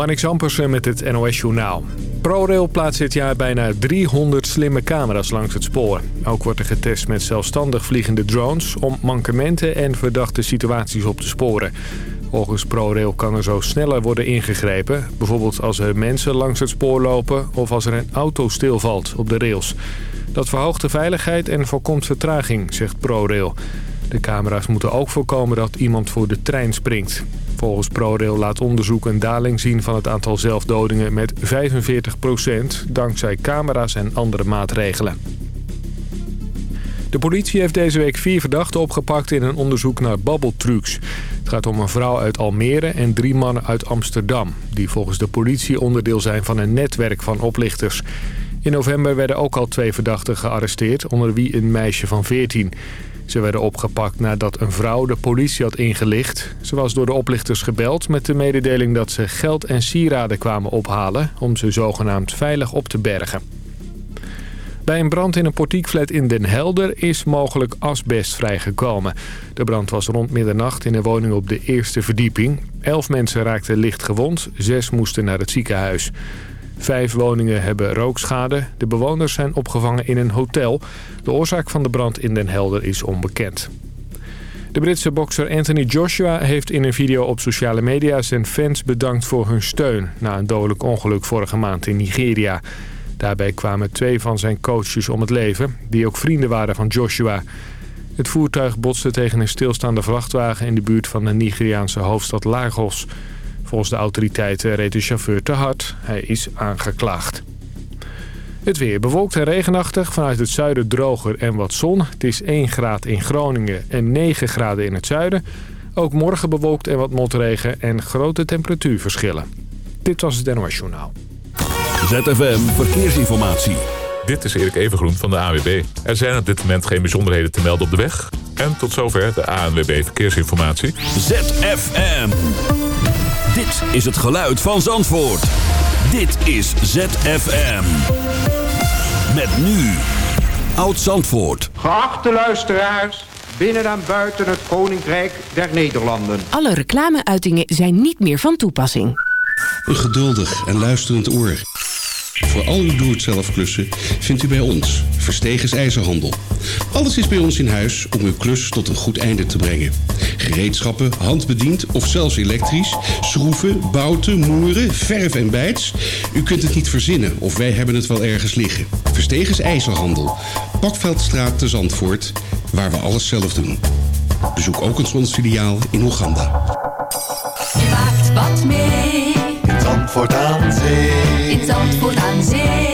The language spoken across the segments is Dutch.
Marnix Ampersen met het NOS Journaal. ProRail plaatst dit jaar bijna 300 slimme camera's langs het spoor. Ook wordt er getest met zelfstandig vliegende drones... om mankementen en verdachte situaties op te sporen. Volgens ProRail kan er zo sneller worden ingegrepen. Bijvoorbeeld als er mensen langs het spoor lopen... of als er een auto stilvalt op de rails. Dat verhoogt de veiligheid en voorkomt vertraging, zegt ProRail. De camera's moeten ook voorkomen dat iemand voor de trein springt. Volgens ProRail laat onderzoek een daling zien van het aantal zelfdodingen met 45% dankzij camera's en andere maatregelen. De politie heeft deze week vier verdachten opgepakt in een onderzoek naar babbeltrucs. Het gaat om een vrouw uit Almere en drie mannen uit Amsterdam... die volgens de politie onderdeel zijn van een netwerk van oplichters. In november werden ook al twee verdachten gearresteerd, onder wie een meisje van 14. Ze werden opgepakt nadat een vrouw de politie had ingelicht. Ze was door de oplichters gebeld met de mededeling dat ze geld en sieraden kwamen ophalen... om ze zogenaamd veilig op te bergen. Bij een brand in een portiekflat in Den Helder is mogelijk asbest vrijgekomen. De brand was rond middernacht in een woning op de eerste verdieping. Elf mensen raakten licht gewond, zes moesten naar het ziekenhuis. Vijf woningen hebben rookschade. De bewoners zijn opgevangen in een hotel. De oorzaak van de brand in Den Helder is onbekend. De Britse bokser Anthony Joshua heeft in een video op sociale media zijn fans bedankt voor hun steun... na een dodelijk ongeluk vorige maand in Nigeria. Daarbij kwamen twee van zijn coaches om het leven, die ook vrienden waren van Joshua. Het voertuig botste tegen een stilstaande vrachtwagen in de buurt van de Nigeriaanse hoofdstad Lagos... Volgens de autoriteiten reed de chauffeur te hard. Hij is aangeklaagd. Het weer bewolkt en regenachtig. Vanuit het zuiden droger en wat zon. Het is 1 graad in Groningen en 9 graden in het zuiden. Ook morgen bewolkt en wat motregen en grote temperatuurverschillen. Dit was het NOS Journaal. ZFM Verkeersinformatie. Dit is Erik Evengroen van de AWB. Er zijn op dit moment geen bijzonderheden te melden op de weg. En tot zover de ANWB Verkeersinformatie. ZFM. Dit is het geluid van Zandvoort. Dit is ZFM. Met nu. Oud Zandvoort. Geachte luisteraars, binnen en buiten het Koninkrijk der Nederlanden. Alle reclameuitingen zijn niet meer van toepassing. Een geduldig en luisterend oor. Voor al uw doe-het-zelf klussen vindt u bij ons Verstegens IJzerhandel. Alles is bij ons in huis om uw klus tot een goed einde te brengen. Gereedschappen, handbediend of zelfs elektrisch, schroeven, bouten, moeren, verf en bijts. U kunt het niet verzinnen of wij hebben het wel ergens liggen. Verstegens IJzerhandel. Pakveldstraat te Zandvoort, waar we alles zelf doen. Bezoek ook ons filiaal in Oeganda. Je maakt wat mee. In Zandvoort aan Zee. In Zandvoort aan Zee.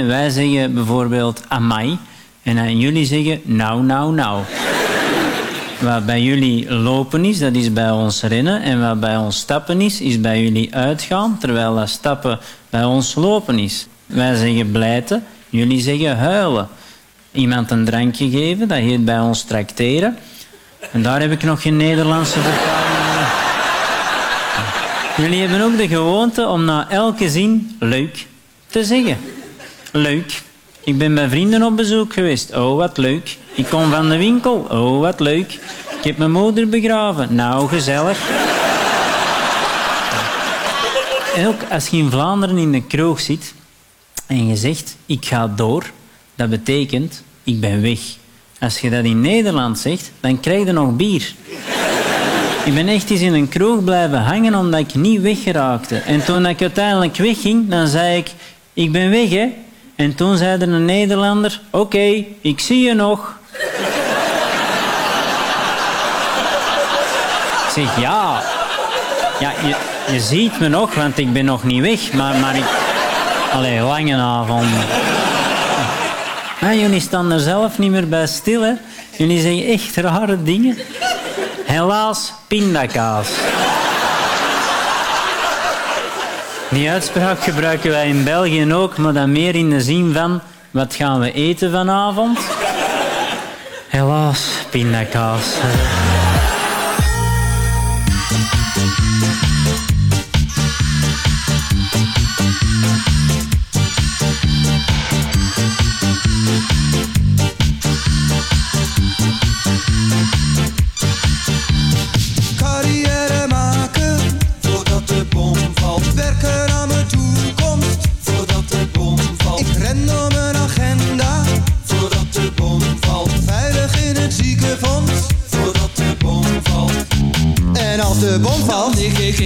Wij zeggen bijvoorbeeld amai en jullie zeggen nou, nou, nou. Wat bij jullie lopen is, dat is bij ons rennen. En wat bij ons stappen is, is bij jullie uitgaan. Terwijl dat stappen bij ons lopen is. Wij zeggen blijten, jullie zeggen huilen. Iemand een drankje geven, dat heet bij ons tracteren. En daar heb ik nog geen Nederlandse vertaling. Jullie hebben ook de gewoonte om na elke zin leuk te zeggen. Leuk. Ik ben bij vrienden op bezoek geweest. Oh, wat leuk. Ik kom van de winkel. Oh, wat leuk. Ik heb mijn moeder begraven. Nou, gezellig. En ook als je in Vlaanderen in de kroeg zit en je zegt ik ga door, dat betekent ik ben weg. Als je dat in Nederland zegt, dan krijg je nog bier. Ik ben echt eens in een kroeg blijven hangen omdat ik niet weggeraakte. En toen ik uiteindelijk wegging, dan zei ik, ik ben weg hè. En toen zei er een Nederlander, oké, ik zie je nog. Ik zeg, ja, ja je, je ziet me nog, want ik ben nog niet weg. Maar, maar ik... Allee, lange avond. Jullie staan er zelf niet meer bij stil, hè. Jullie zeggen echt rare dingen. Helaas, pindakaas. Die uitspraak gebruiken wij in België ook, maar dan meer in de zin van... Wat gaan we eten vanavond? Helaas, pindakaas.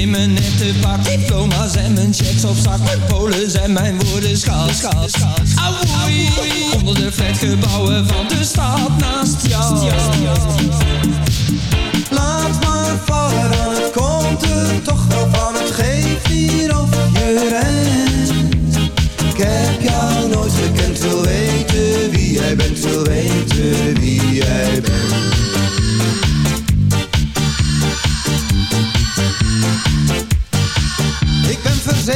In mijn nette pak. Diploma's en mijn checks op zak. Mijn polen zijn mijn woorden schaal, schaal, schaal. Auwoei, onder de flatgebouwen van de stad naast jou. Laat maar vallen, het komt er toch wel van. Het geeft hier of je rent. Ik heb jou nooit gekend, wil weten wie jij bent, wil weten wie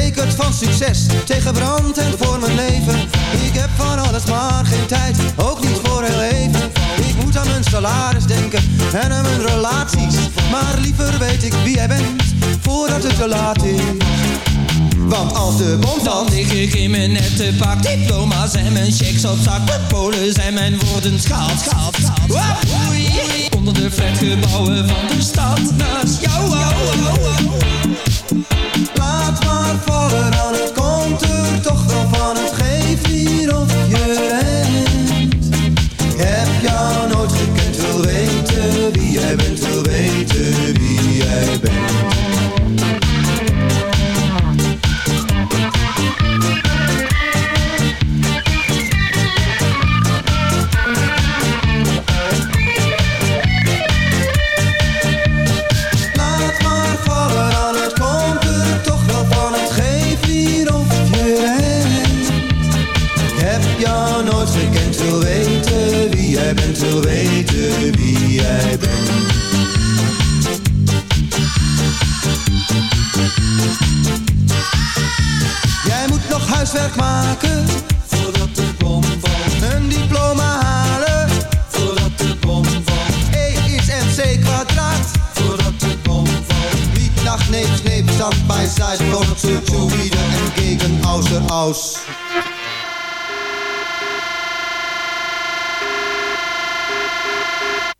verzekerd van succes, tegen brand en voor mijn leven. Ik heb van alles maar geen tijd, ook niet voor heel even. Ik moet aan mijn salaris denken en aan mijn relaties. Maar liever weet ik wie jij bent, voordat het te laat is. Want als de bom valt, lig ik in mijn nette pak. Diploma's en mijn checks op zak. Mijn polen zijn mijn woorden schaal, schaal, schaal. Onder de flatgebouwen van de stad naast jou. Laat maar vallen, dan. het huiswerk maken voordat de bom valt. Een diploma halen voordat de bom valt. E is MC kwadraat voordat de bom valt. Niet nach neep, sneep, stand bij side, product, zu wieder en gegen außer aus.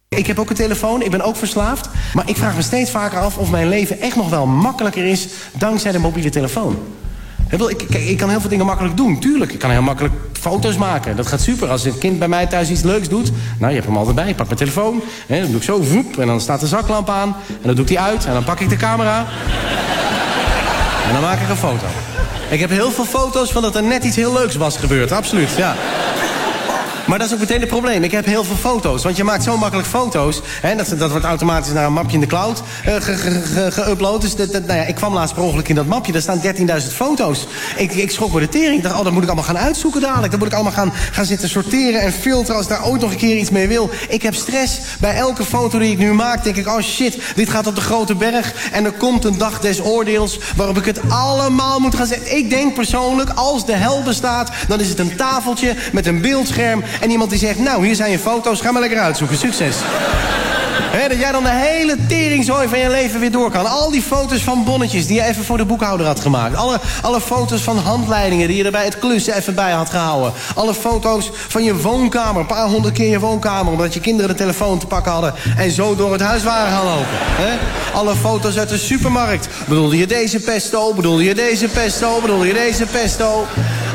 Ik heb ook een telefoon, ik ben ook verslaafd. Maar ik vraag me steeds vaker af of mijn leven echt nog wel makkelijker is... dankzij de mobiele telefoon. Ik, ik kan heel veel dingen makkelijk doen, tuurlijk. Ik kan heel makkelijk foto's maken, dat gaat super. Als een kind bij mij thuis iets leuks doet... nou, je hebt hem altijd bij, ik pak mijn telefoon... Hè, dan doe ik zo, voep, en dan staat de zaklamp aan... en dan doe ik die uit, en dan pak ik de camera... en dan maak ik een foto. Ik heb heel veel foto's van dat er net iets heel leuks was gebeurd, absoluut, ja. Maar dat is ook meteen het probleem. Ik heb heel veel foto's. Want je maakt zo makkelijk foto's. Hè, dat, dat wordt automatisch naar een mapje in de cloud uh, geüpload. dus dat, dat, nou ja, ik kwam laatst per ongeluk in dat mapje. Daar staan 13.000 foto's. Ik, ik schrok me de tering. Ik dacht, oh, dat moet ik allemaal gaan uitzoeken dadelijk. Dan moet ik allemaal gaan, gaan zitten sorteren en filteren... als ik daar ooit nog een keer iets mee wil. Ik heb stress. Bij elke foto die ik nu maak, denk ik... oh shit, dit gaat op de grote berg. En er komt een dag des oordeels... waarop ik het allemaal moet gaan zetten. Ik denk persoonlijk, als de hel bestaat... dan is het een tafeltje met een beeldscherm... En iemand die zegt, nou, hier zijn je foto's, ga maar lekker uitzoeken. Succes. Dat jij dan de hele teringzooi van je leven weer door kan. Al die foto's van bonnetjes die je even voor de boekhouder had gemaakt. Alle, alle foto's van handleidingen die je er bij het klussen even bij had gehouden. Alle foto's van je woonkamer. Een paar honderd keer je woonkamer. Omdat je kinderen de telefoon te pakken hadden. En zo door het huis waren gaan lopen. Alle foto's uit de supermarkt. Bedoelde je deze pesto? Bedoelde je deze pesto? Bedoelde je deze pesto?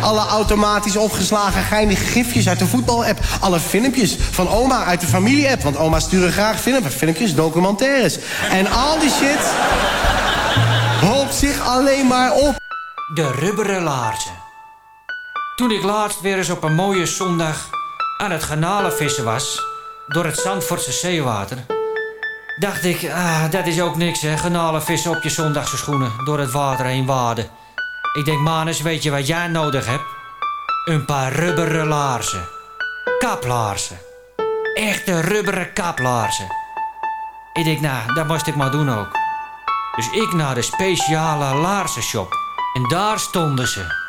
Alle automatisch opgeslagen geinige gifjes uit de voetbal-app. Alle filmpjes van oma uit de familie-app. Want oma sturen graag film, filmpjes, documentaires. En al die shit hoopt zich alleen maar op. De rubberen laarzen. Toen ik laatst weer eens op een mooie zondag aan het garnalenvissen was... door het Zandvoortse zeewater... dacht ik, ah, dat is ook niks hè, garnalenvissen op je zondagse schoenen... door het water heen waden. Ik denk, Manus, weet je wat jij nodig hebt? Een paar rubberen laarzen. Kaplaarzen. Echte rubberen kaplaarzen. Ik denk, nou, dat moest ik maar doen ook. Dus ik naar de speciale laarzenshop. En daar stonden ze.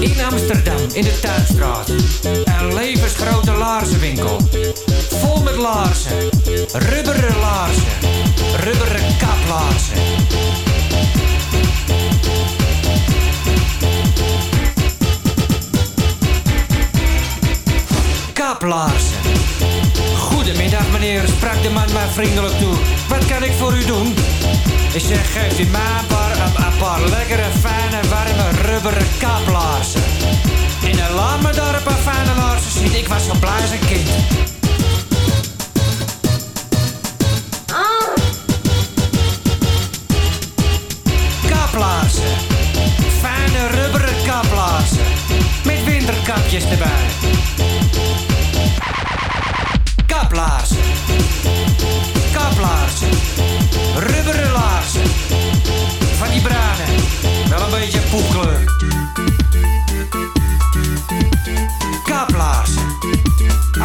In Amsterdam, in de Tuinstraat. Een levensgrote laarzenwinkel. Vol met laarzen. Rubberen laarzen. Rubberen kaplaarzen. Kaplaarzen. Goedemiddag meneer, sprak de man mij vriendelijk toe. Wat kan ik voor u doen? Ik zeg, geeft u mij een paar, een, een paar lekkere, fijne, warme, rubberen kaplaarzen. En dan laat een fijne laarzen zien. Ik was zo blij als een kind. Fijne rubberen kaplaarzen. Met winterkapjes erbij. Kaplaarzen. Kaplaarzen. Rubberen laarzen. Van die bruine. Wel een beetje poepkleur. Kaplaarzen.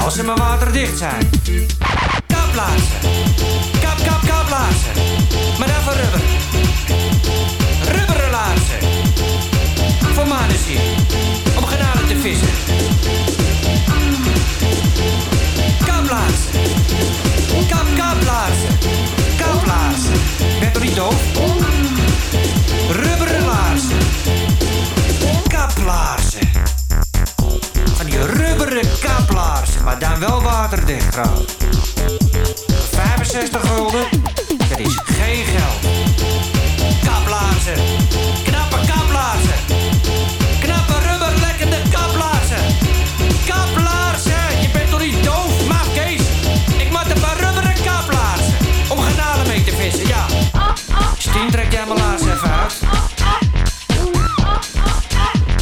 Als ze maar waterdicht zijn. Kaplaarzen. Kap, kap, kaplaarzen. Maar dan van rubber. Om genade te vissen. Kaplaarzen. Kap, kaplaarzen. Kaplaarzen. Bent u niet doof? Rubberen laarzen. Kaplaarzen. Van die rubberen kaplaarzen. Maar dan wel waterdicht trouwens. 65 gulden. Dat is geen geld. Kaplaarzen. Trek jij mijn laarzen even uit.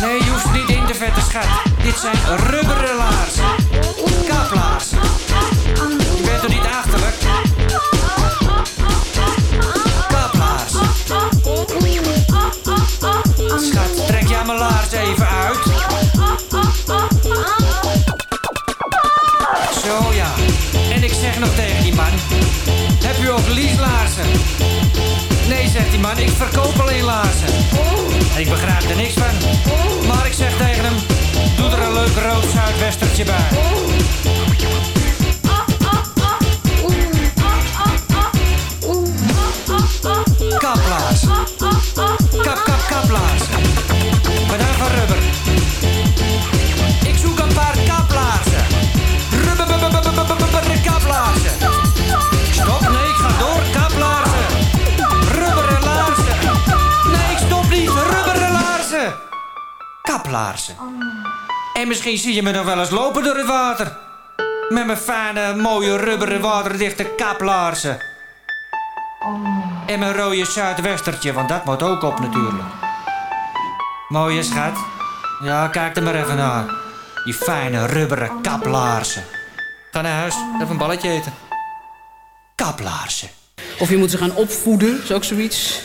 Nee, je hoeft niet in te vetten, schat. Dit zijn rubberen laarzen. Kaplaarzen. Je bent toch niet achterlijk? Kaplaarzen. Schat, trek jij mijn laars even uit. Zo ja. En ik zeg nog tegen die man. Heb u ook lieslaarzen? Zegt die man, ik verkoop alleen laarzen. Ik begrijp er niks van. Maar ik zeg tegen hem, doe er een leuk rood zuidwestertje bij. Kaplaarzen. Kap, kap. Maar dan van rubber. Kaplaarzen. En misschien zie je me nog wel eens lopen door het water. Met mijn fijne, mooie, rubberen, waterdichte kaplaarzen. En mijn rode zuidwestertje, want dat moet ook op natuurlijk. Mooie schat. Ja, kijk er maar even naar. Die fijne, rubberen kaplaarzen. Ga naar huis, even een balletje eten. Kaplaarzen. Of je moet ze gaan opvoeden, is ook zoiets.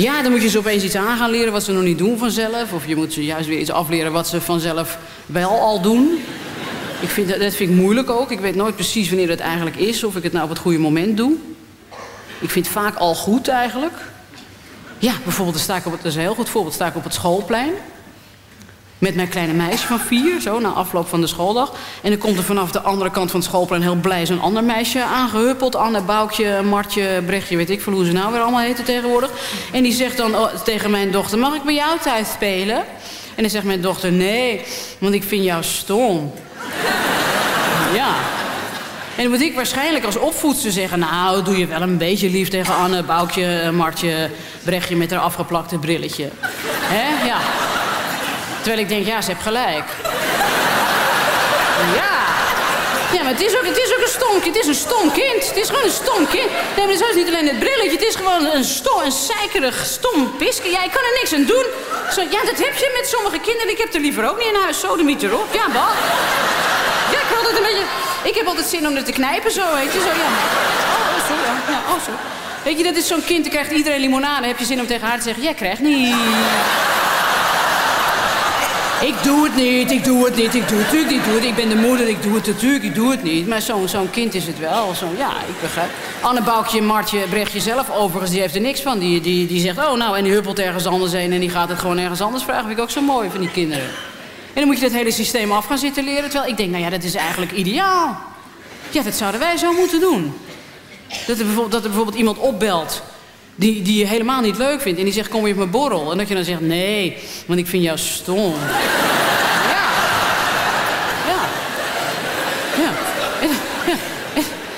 Ja, dan moet je ze opeens iets aan gaan leren wat ze nog niet doen vanzelf. Of je moet ze juist weer iets afleren wat ze vanzelf wel al doen. Ik vind, dat dat vind ik moeilijk ook. Ik weet nooit precies wanneer het eigenlijk is. Of ik het nou op het goede moment doe. Ik vind het vaak al goed eigenlijk. Ja, bijvoorbeeld dan sta op het, dat is een heel goed voorbeeld, sta ik op het schoolplein. Met mijn kleine meisje van vier, zo, na afloop van de schooldag. En dan komt er vanaf de andere kant van het schoolplein heel blij zo'n ander meisje aangehuppeld. Anne, Boukje, Martje, Brechtje, weet ik veel hoe ze nou weer allemaal heten tegenwoordig. En die zegt dan oh, tegen mijn dochter, mag ik bij jou thuis spelen? En dan zegt mijn dochter, nee, want ik vind jou stom. ja. En dan moet ik waarschijnlijk als opvoedster zeggen... nou, doe je wel een beetje lief tegen Anne, Boukje, Martje... Brechtje met haar afgeplakte brilletje. Hè? Ja. Terwijl ik denk, ja, ze heeft gelijk. Ja. Ja, maar het is ook, het is ook een stom kind. Het is een stom kind. Het is gewoon een stom kind. Nee, maar het is niet alleen het brilletje. Het is gewoon een stom, een zeikerig, stom piske. Jij kan er niks aan doen. Zo, ja, dat heb je met sommige kinderen. Ik heb er liever ook niet in huis. Zo, de miet erop. Ja, bal. Ja, ik heb altijd een beetje... Ik heb altijd zin om er te knijpen zo, weet je. Zo, ja. Oh, oh, zo, ja. ja. Oh, zo. Weet je, dat is zo'n kind, dan krijgt iedereen limonade. Heb je zin om tegen haar te zeggen, jij krijgt niet. Ik doe het niet, ik doe het niet, ik doe het natuurlijk niet. Doe het. Ik ben de moeder, ik doe het natuurlijk, ik doe het niet. Maar zo'n zo'n kind is het wel. Zo, ja, ik begrijp. Anne Boukje, Martje, Brechtje zelf overigens, die heeft er niks van. Die, die, die zegt, oh nou, en die huppelt ergens anders heen... en die gaat het gewoon ergens anders vragen. Vind ik ook zo mooi van die kinderen. En dan moet je dat hele systeem af gaan zitten leren. Terwijl ik denk, nou ja, dat is eigenlijk ideaal. Ja, dat zouden wij zo moeten doen. Dat er bijvoorbeeld, dat er bijvoorbeeld iemand opbelt die, die je helemaal niet leuk vindt. En die zegt, kom je op mijn borrel? En dat je dan zegt, nee, want ik vind jou stom. ja. Ja. Ja.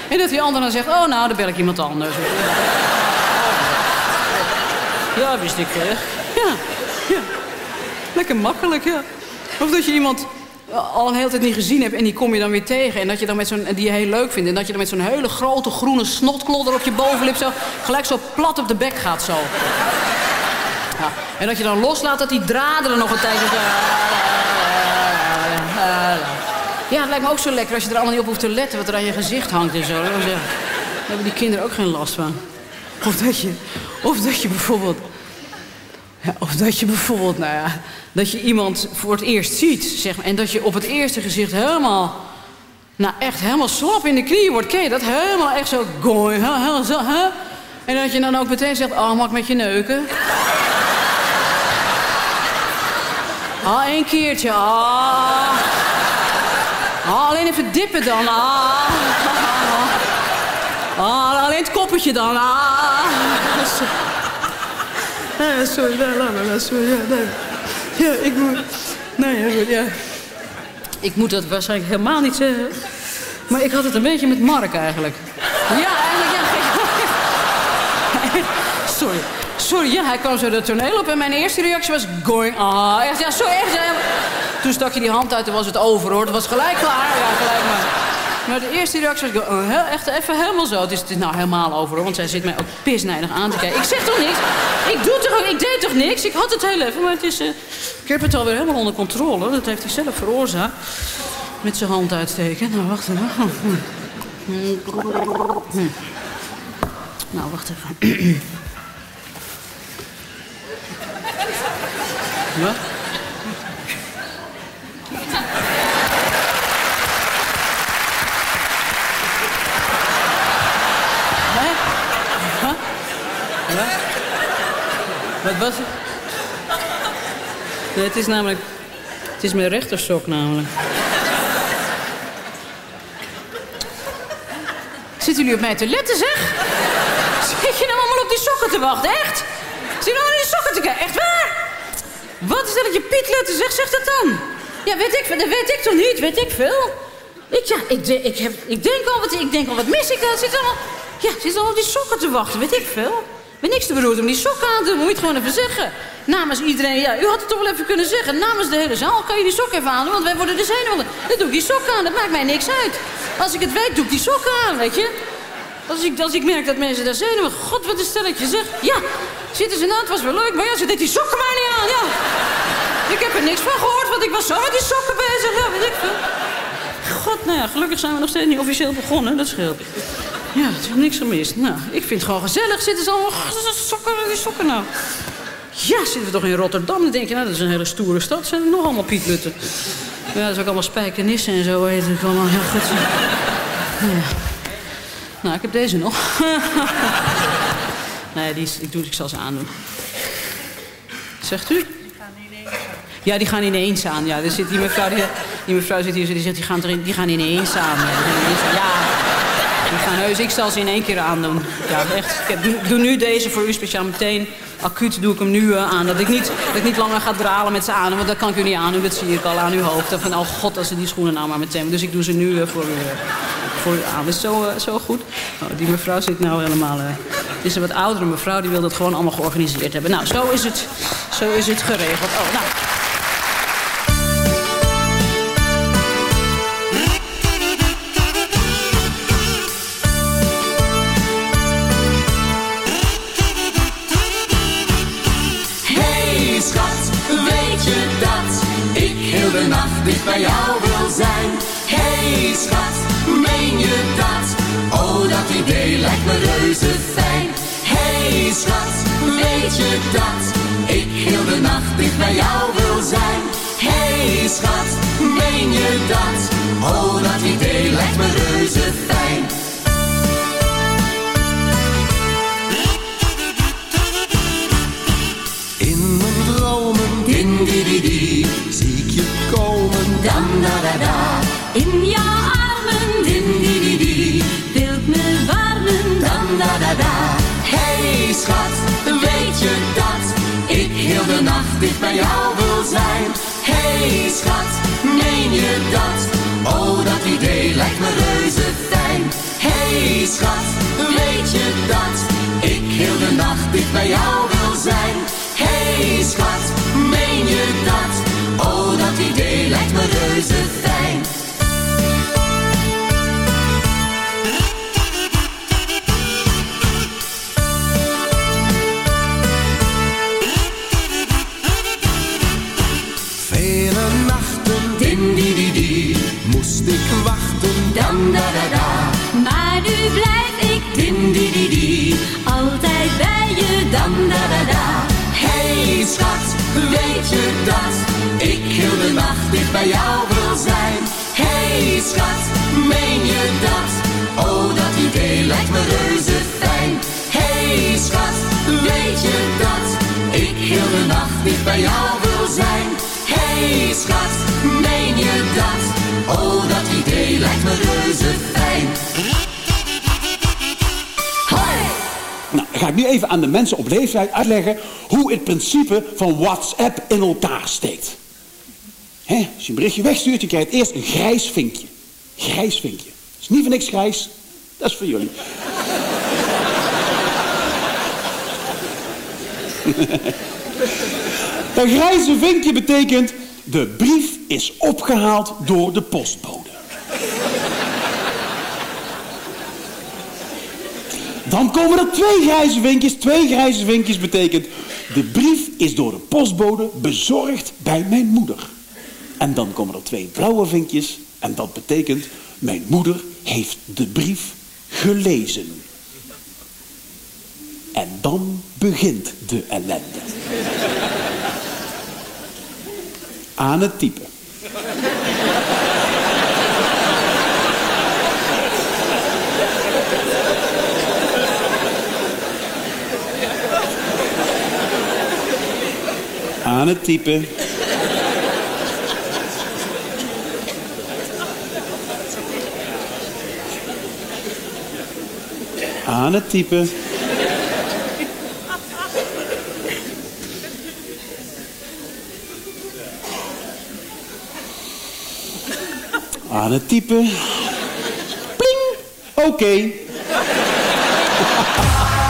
En, dat die ander dan zegt, oh nou, dan bel ik iemand anders. Ja, wist ik wel. Ja. ja. Lekker makkelijk, ja. Of dat je iemand al een hele tijd niet gezien hebt en die kom je dan weer tegen. En dat je dan met zo'n, die je heel leuk vindt. En dat je dan met zo'n hele grote groene snotklodder op je bovenlip zo... gelijk zo plat op de bek gaat zo. Ja. En dat je dan loslaat dat die draden er nog een tijdje... Ja, het lijkt me ook zo lekker als je er allemaal niet op hoeft te letten... wat er aan je gezicht hangt en zo. Daar hebben die kinderen ook geen last van. Of dat je, of dat je bijvoorbeeld... Of dat je bijvoorbeeld, nou ja, dat je iemand voor het eerst ziet, zeg maar, en dat je op het eerste gezicht helemaal, nou echt helemaal slap in de knieën wordt. Ken je dat? Helemaal echt zo, gooi, zo? En dat je dan ook meteen zegt, oh, mag ik met je neuken? Ah, één keertje, ah. ah. alleen even dippen dan, ah. ah alleen het koppetje dan, ah. Ja, sorry, nee, laat maar, sorry, ja, nee. Ja, ik moet... Nee, ja, ja. Ik moet dat waarschijnlijk helemaal niet zeggen. Maar ik had het een beetje met Mark eigenlijk. Ja, eigenlijk, ja. Sorry. Sorry, ja, hij kwam zo de toneel op en mijn eerste reactie was going ah. Echt, ja, sorry, echt. Ja. Toen stak je die hand uit en was het over, hoor. Het was gelijk klaar. Ja, gelijk maar. Maar de eerste reactie was uh, echt even helemaal zo. Het is, nou helemaal over, hoor, want zij zit mij ook pisnijdig aan te kijken. Ik zeg toch niks? Ik doe toch ik deed toch niks? Ik had het heel even, maar het is... Uh, ik heb het alweer helemaal onder controle. Dat heeft hij zelf veroorzaakt. Met zijn hand uitsteken. Nou, wacht even. Hm. Nou, wacht even. Wat? Wat was het? Het is namelijk... Het is mijn rechtersok namelijk. Zitten jullie op mij te letten, zeg? Zit je nou allemaal op die sokken te wachten, echt? Zit je nou naar die sokken te kijken? Echt waar? Wat is dat dat je Piet letten, zeg? Zeg dat dan. Ja, weet ik, dat weet ik toch niet? Weet ik veel? Ik, ja, ik, ik, heb, ik denk al wat, ik denk al wat mis ik. Zit allemaal, ja, zit allemaal op die sokken te wachten. Weet ik veel ben niks te beroerd om die sokken aan te doen. Moet je het gewoon even zeggen. Namens iedereen, ja, u had het toch wel even kunnen zeggen. Namens de hele zaal kan je die sokken even aan want wij worden de zenuwen. Dan doe ik die sokken aan, dat maakt mij niks uit. Als ik het weet, doe ik die sokken aan, weet je. Als ik, als ik merk dat mensen daar zenuwen... God, wat een stelletje zeg. Ja, zitten ze nou, het was wel leuk, maar ja, ze deed die sokken maar niet aan, ja. Ik heb er niks van gehoord, want ik was zo met die sokken bezig. Ja, weet ik veel. God, nou ja, gelukkig zijn we nog steeds niet officieel begonnen, dat scheelt. Ja, het is niks gemist. Nou, ik vind het gewoon gezellig. Zitten ze allemaal sokken, die sokken nou. Ja, zitten we toch in Rotterdam? Dan denk je, nou, dat is een hele stoere stad. Zijn er nog allemaal pietlutten? Ja, dat is ook allemaal spijkenissen en zo. Heet het allemaal heel goed. Ja. Nou, ik heb deze nog. nee, die is, ik, doe, ik zal ze aandoen. Zegt u? Ja, die gaan ineens aan. Ja, er zit die mevrouw, die, die mevrouw zit hier, die zegt, die gaan, erin, die gaan ineens aan. Ja, ik zal ze in één keer aandoen. Ja, echt. Ik doe nu deze voor u speciaal meteen. Acuut doe ik hem nu uh, aan. Dat ik, niet, dat ik niet langer ga dralen met ze aan. Want dat kan ik u niet aandoen. Dat zie ik al aan uw hoofd. Van, oh god, als ze die schoenen nou maar meteen. Dus ik doe ze nu uh, voor, u, uh, voor u aan. Dat is zo, zo goed. Oh, die mevrouw zit nou helemaal... het is een wat oudere mevrouw. Die wil dat gewoon allemaal georganiseerd hebben. Nou, zo is het, zo is het geregeld. Oh, nou... je dat ik heel de nacht dicht bij jou wil zijn? Hey schat, meen je dat? Oh, dat idee lijkt me reuze fijn. Hey schat, weet je dat? Ik heel de nacht dicht bij jou wil zijn. Hey schat, meen je dat? Oh, dat idee lijkt me reuze fijn. In jouw armen, din di di di, wilt me warmen. dan da da da. Hey schat, weet je dat ik heel de nacht dicht bij jou wil zijn? Hey schat, meen je dat? Oh, dat idee lijkt me reuze fijn. Hey schat, weet je dat ik heel de nacht dicht bij jou wil zijn? Hey schat, meen je dat? Reuze fijn. Vele nachten, Din di di di, moest ik wachten. dan da da da. Maar nu blijf ik Din di di di, altijd bij je. dan da da da. Hey schat, weet je dat heel de nacht dicht bij jou wil zijn? Hey schat, meen je dat? Oh, dat idee lijkt me reuze fijn. Hey schat, weet je dat ik heel de nacht dicht bij jou wil zijn? Hey schat, meen je dat? Oh, dat idee lijkt me reuze fijn. Hoi! Nou, ga ik nu even aan de mensen op leeftijd uitleggen hoe het principe van WhatsApp in elkaar steekt. Als je een berichtje wegstuurt, je krijgt eerst een grijs vinkje. Grijs vinkje. is niet voor niks grijs, dat is voor jullie. dat grijze vinkje betekent, de brief is opgehaald door de postbode. Dan komen er twee grijze vinkjes. Twee grijze vinkjes betekent... de brief is door de postbode bezorgd bij mijn moeder. En dan komen er twee blauwe vinkjes. En dat betekent... mijn moeder heeft de brief gelezen. En dan begint de ellende. Aan het typen. Aan het typen. Aan het typen. Aan het typen. Pling. Oké. Everybody's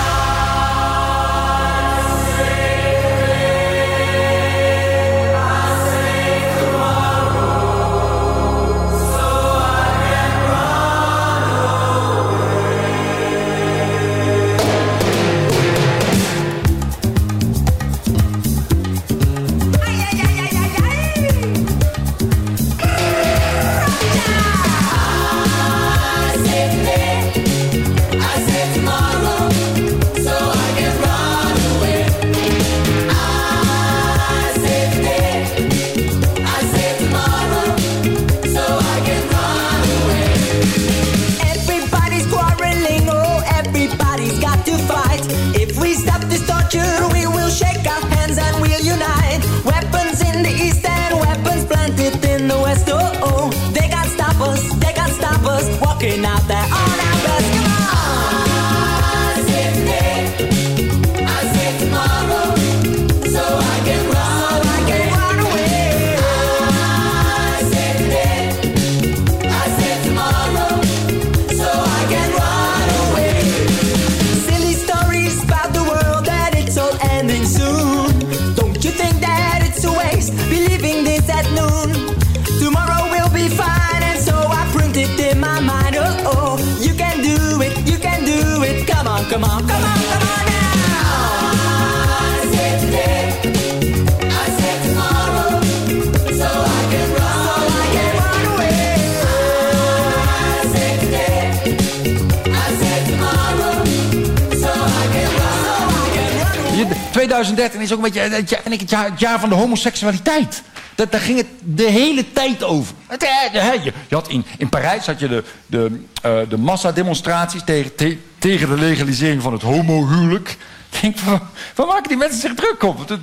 2013 is ook een beetje het het jaar, het jaar van de homoseksualiteit. Dat, daar ging het de hele tijd over. Eh, je, je had in, in Parijs had je de, de, eh, de massademonstraties tegen, te- tegen de legalisering van het homohuwelijk. Denk, waar, waar maken die mensen zich druk op? De,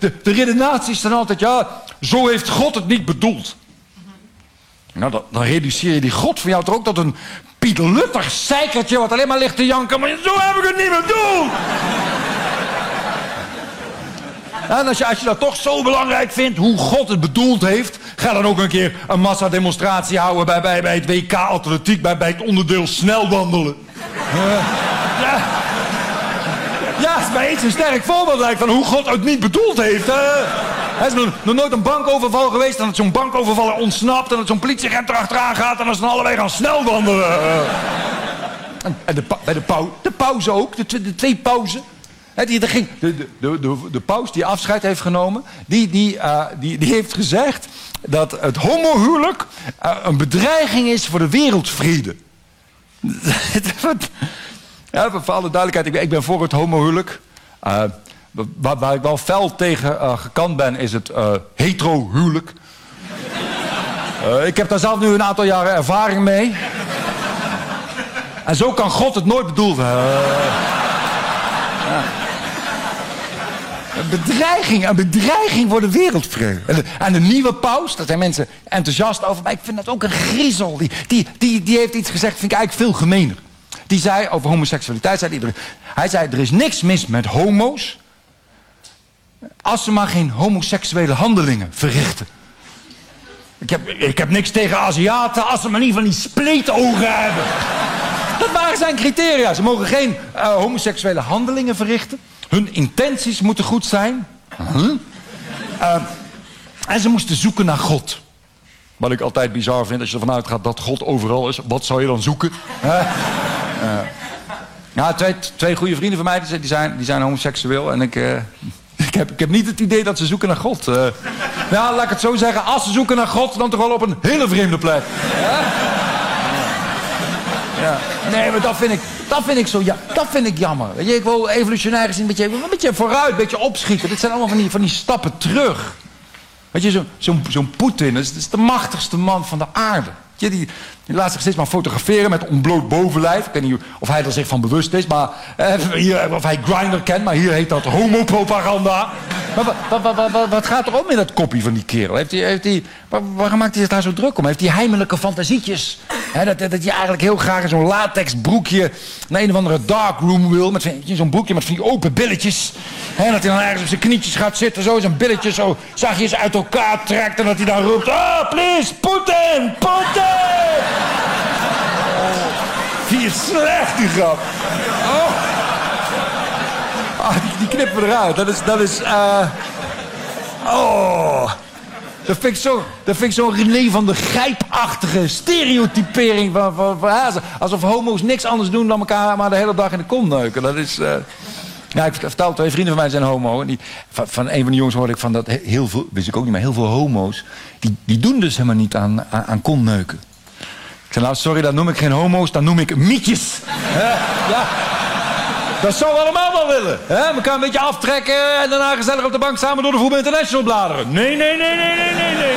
de, de redenatie is dan altijd, ja, zo heeft God het niet bedoeld. Nou, dan, dan reduceer je die God van jou toch ook tot een Pieter Lutter zeikertje... wat alleen maar ligt te janken, maar zo heb ik het niet bedoeld! En als je, als je dat toch zo belangrijk vindt, hoe God het bedoeld heeft... ga dan ook een keer een massademonstratie houden bij, bij, bij het WK Atletiek... Bij, bij het onderdeel snelwandelen. Eh, ja. Ja, het is mij iets een sterk voorbeeld lijkt van hoe God het niet bedoeld heeft. hè. Er is nog, nooit een bankoverval geweest en dat zo'n bankovervaller ontsnapt... en dat zo'n politieagent erachteraan gaat en dat ze dan allebei gaan snelwandelen. En, en de, bij de, pau, de pauze ook, de, de twee pauzen. Die, ging, de, de, de, de, paus die afscheid heeft genomen, die, die, eh, die, die heeft gezegd dat het homohuwelijk eh, een bedreiging is voor de wereldvrede. ja, voor alle duidelijkheid, ik ben, voor het homohuwelijk. Eh, waar, waar ik wel fel tegen gekant ben, is het heterohuwelijk. Ik heb daar zelf nu een aantal jaren ervaring mee. En zo kan God het nooit bedoeld hebben. Een bedreiging, een bedreiging voor de wereldvrede. En de, en de nieuwe paus, daar zijn mensen enthousiast over, maar ik vind dat ook een griezel. Die, die, die, die heeft iets gezegd, vind ik eigenlijk veel gemener. Die zei over homoseksualiteit, zei iedereen, hij zei er is niks mis met homo's, als ze maar geen homoseksuele handelingen verrichten. Ik heb, ik heb niks tegen Aziaten als ze maar niet van die spleetogen hebben. Dat waren zijn criteria. Ze mogen geen eh, homoseksuele handelingen verrichten. Hun intenties moeten goed zijn. Huh? Eh, en ze moesten zoeken naar God. Wat ik altijd bizar vind, als je ervan uitgaat dat God overal is. Wat zou je dan zoeken? Hè? Eh, ja, twee, twee goede vrienden van mij die zijn, die zijn, homoseksueel. En ik, eh, ik, heb, ik heb niet het idee dat ze zoeken naar God. Ja, laat ik het zo zeggen. Als ze zoeken naar God, dan toch wel op een hele vreemde plek. Ja. Nee, maar dat vind ik, dat vind ik zo ja, dat vind ik jammer. Weet je, ik wil evolutionair gezien een beetje, een beetje vooruit, een beetje opschieten. Dit zijn allemaal van die, van die stappen terug. Weet je, zo'n zo'n zo'n Poetin dat is, dat is de machtigste man van de aarde. Je, die, die laat zich steeds maar fotograferen met ontbloot bovenlijf. Ik weet niet of hij er zich van bewust is, maar, eh, of hij Grindr kent, maar hier heet dat homopropaganda. Maar wa- wa- wa- wa- wa- wat gaat er om in dat kopje van die kerel? Heeft hij, heeft hij, waar, waarom maakt hij zich daar zo druk om? Heeft hij heimelijke fantasietjes? Dat, dat, je eigenlijk heel graag in zo'n latex broekje naar een of andere darkroom wil. Met zo'n broekje met van die open billetjes. Hè, dat hij dan ergens op zijn knietjes gaat zitten, zo zijn billetjes zo zachtjes uit elkaar trekt. En dat hij dan roept, ah, please, Poetin, Poetin! Die is slecht, die grap. Oh. Ah, die, knippen we eruit. Dat is, dat is, eh... Oh. Dat vind ik zo- zo'n René van de Grijpachtige stereotypering van, van, van ja, alsof homo's niks anders doen dan elkaar maar de hele dag in de kont neuken. Dat is. eh, Ja, ik vertel twee vrienden van mij zijn homo. Van, van een van die jongens hoorde ik van dat he- heel veel, wist ik ook niet, maar heel veel homo's, die, die doen dus helemaal niet aan, aan, aan. Ik zei, nou sorry, dat noem ik geen homo's, dat noem ik mietjes. Ja. Dat zou we allemaal wel willen. Hè? Elkaar een beetje aftrekken en daarna gezellig op de bank samen door de Voetbal International bladeren. Nee, nee, nee, nee, nee, nee, nee.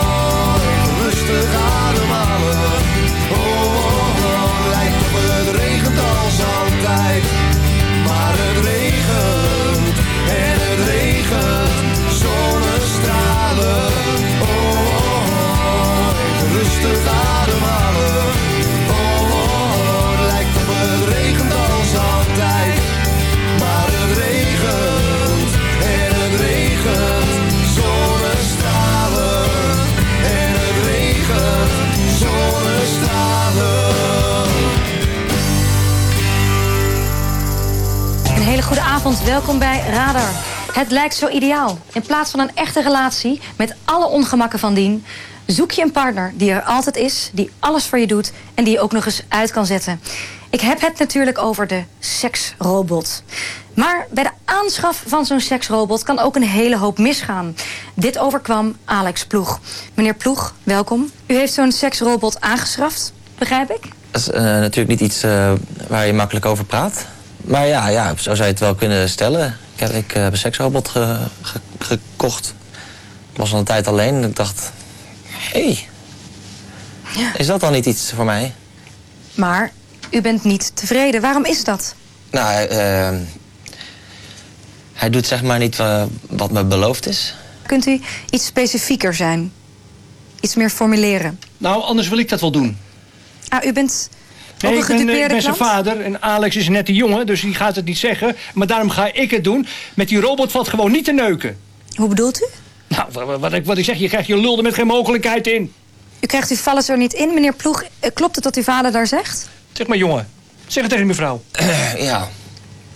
welkom bij Radar. Het lijkt zo ideaal. In plaats van een echte relatie met alle ongemakken van dien, zoek je een partner die er altijd is, die alles voor je doet en die je ook nog eens uit kan zetten. Ik heb het natuurlijk over de seksrobot. Maar bij de aanschaf van zo'n seksrobot kan ook een hele hoop misgaan. Dit overkwam Alex Ploeg. Meneer Ploeg, welkom. U heeft zo'n seksrobot aangeschaft, begrijp ik? Dat is eh, natuurlijk niet iets eh, waar je makkelijk over praat. Maar ja, ja, zo zou je het wel kunnen stellen. Ik heb, ik, eh, heb een seksrobot ge- ge- gekocht. Ik was al een tijd alleen en ik dacht... Hé, hey, is dat dan niet iets voor mij? Maar u bent niet tevreden. Waarom is dat? Nou, eh, hij doet zeg maar niet eh, wat me beloofd is. Kunt u iets specifieker zijn? Iets meer formuleren? Nou, anders wil ik dat wel doen. Ah, u bent Nee, ook een ik ben, ik gedupeerde ben zijn vader en Alex is net een jongen, dus die gaat het niet zeggen. Maar daarom ga ik het doen. Met die robot valt gewoon niet te neuken. Hoe bedoelt u? Nou, wat, wat, ik, wat ik zeg, je krijgt je lul er met geen mogelijkheid in. U krijgt uw vallen er niet in, meneer Ploeg. Eh, Klopt het wat uw vader daar zegt? Zeg maar, jongen. Zeg het tegen mevrouw. ja.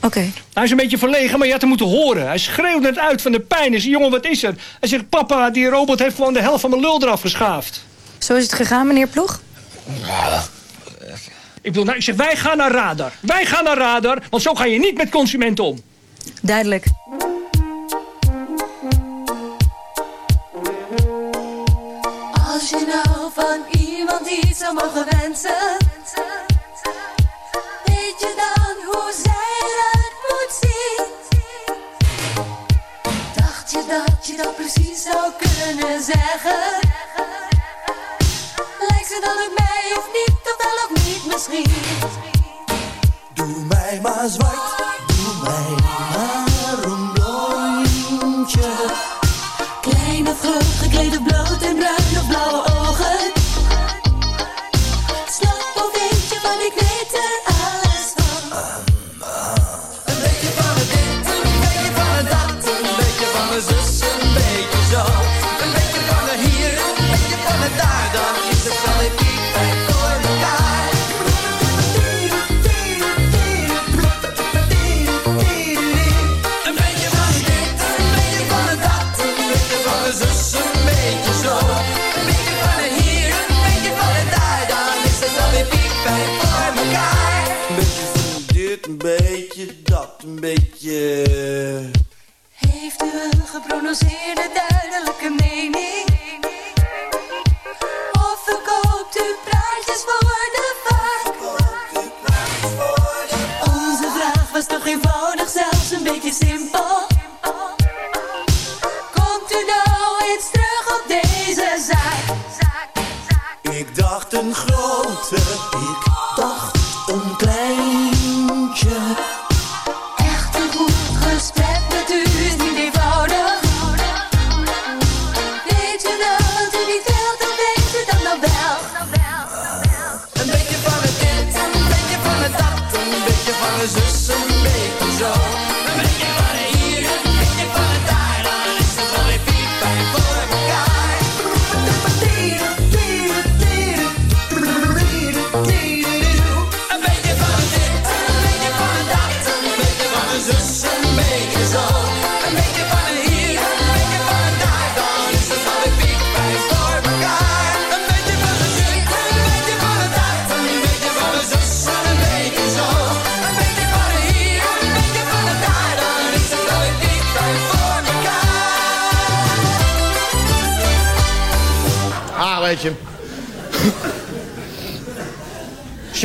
Oké. Hij is een beetje verlegen, maar je had hem moeten horen. Hij schreeuwt net uit van de pijn. Hij zegt, jongen, wat is er? Hij zegt, papa, die robot heeft gewoon de helft van mijn lul eraf geschaafd. Zo is het gegaan, meneer Ploeg? Ik bedoel, nou, ik zeg, wij gaan naar Radar. Wij gaan naar Radar, want zo ga je niet met consumenten om. Duidelijk. Als je nou van iemand iets zou mogen wensen, weet je dan hoe zij eruit moet zien? Dacht je dat je dat precies zou kunnen zeggen? Lijkt ze dan misschien? Doe mij maar zwart, doe mij maar See the day.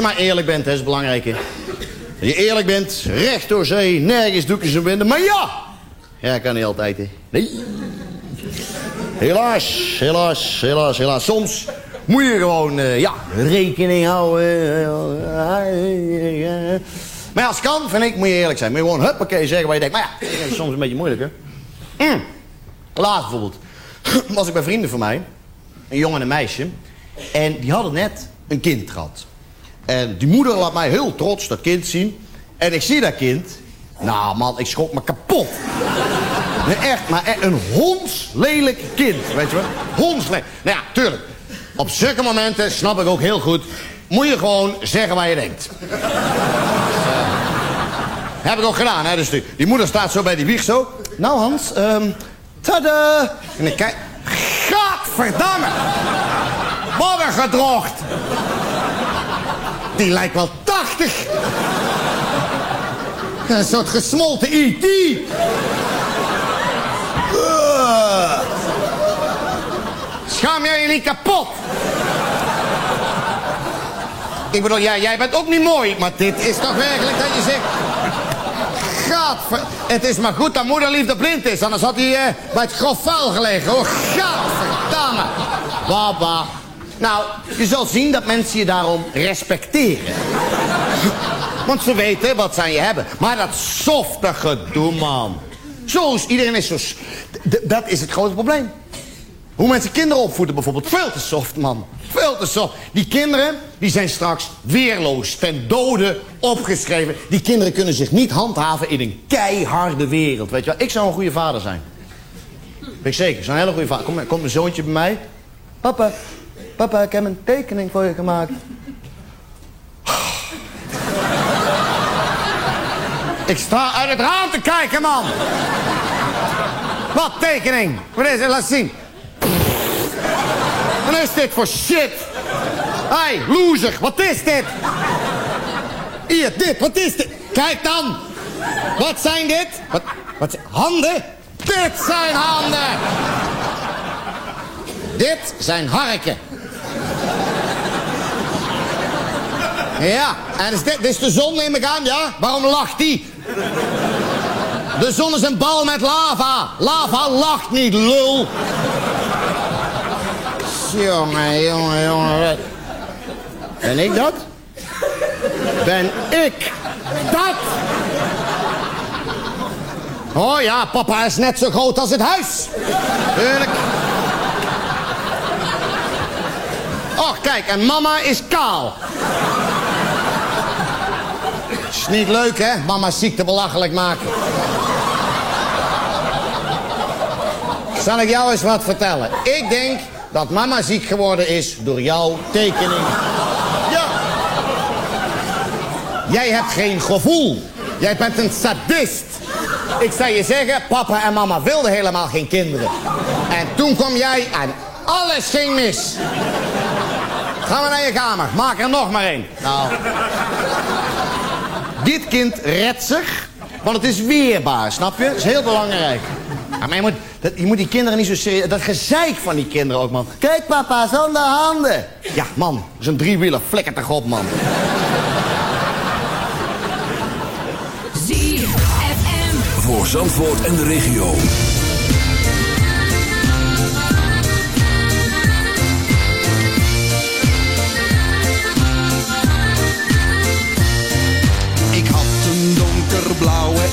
Je maar eerlijk bent, hè, is het belangrijke. Je eerlijk bent, recht door zee, nergens doekjes om winden. Maar ja! Ja, kan niet altijd, hè. Nee. Helaas, helaas, helaas, helaas. Soms moet je gewoon, eh, ja, rekening houden. Maar als het kan, vind ik, moet je eerlijk zijn. Moet je gewoon huppakee zeggen waar je denkt. Maar ja, dat is soms een beetje moeilijk, hè. Mm. Laatst bijvoorbeeld was ik bij vrienden van mij. Een jongen en een meisje. En die hadden net een kind gehad. En die moeder laat mij heel trots dat kind zien. En ik zie dat kind. Nou man, ik schrok me kapot. Nee, echt, maar echt een hondslelijk kind, weet je wel. Hondslelijk. Nou ja, tuurlijk. Op zulke momenten, snap ik ook heel goed... moet je gewoon zeggen waar je denkt. Heb ik ook gedaan, hè. Dus die, die moeder staat zo bij die wieg zo. Nou Hans, ehm tada! En ik kijk... Gadverdamme! Modder gedroogd! Die lijkt wel 80. Een soort gesmolten E.T. Ugh. Schaam jij niet kapot? Ik bedoel, ja, jij bent ook niet mooi, maar dit is toch werkelijk dat je zegt... Gadver... Het is maar goed dat moederliefde blind is, anders had hij eh, bij het grof vuil gelegen, hoor. Gadverdamme. Baba. Nou, je zal zien dat mensen je daarom respecteren. Want ze weten wat ze aan je hebben. Maar dat softe gedoe, man. Zo is iedereen is zo... dat is het grote probleem. Hoe mensen kinderen opvoeden bijvoorbeeld. Veel te soft, man. Veel te soft. Die kinderen, die zijn straks weerloos, ten dode opgeschreven. Die kinderen kunnen zich niet handhaven in een keiharde wereld. Weet je wel, ik zou een goede vader zijn. Ben ik zeker, zou een hele goede vader. Kom, komt mijn zoontje bij mij. Papa, papa, ik heb een tekening voor je gemaakt. Ik sta uit het raam te kijken, man. Wat tekening? Wat is het? Laat zien. Wat is dit voor shit? Hey, loser, wat is dit? Hier, dit, wat is dit? Kijk dan. Wat zijn dit? Wat, wat handen? Dit zijn handen. Dit zijn harken. Ja, en is dit, is de zon neem ik aan, ja? Waarom lacht die? De zon is een bal met lava. Lava lacht niet, lul. Jongen, jongen, jongen. Ben ik dat? Ben ik dat? Oh ja, papa is net zo groot als het huis. Tuurlijk. Och, kijk, en mama is kaal. Niet leuk, hè? Mama's ziekte belachelijk maken. Zal ik jou eens wat vertellen? Ik denk dat mama ziek geworden is door jouw tekening. Ja. Jij hebt geen gevoel. Jij bent een sadist. Ik zou je zeggen, papa en mama wilden helemaal geen kinderen. En toen kwam jij en alles ging mis. Ga maar naar je kamer. Maak er nog maar één. Nou. Dit kind redt zich, want het is weerbaar, snap je? Dat is heel belangrijk. Ja, maar je moet, dat, je moet die kinderen niet zo serieus... Dat gezeik van die kinderen ook, man. Kijk, papa, zonder handen. Ja, man, zo'n driewieler, flikker toch op, man. ZFM. Voor Zandvoort en de regio.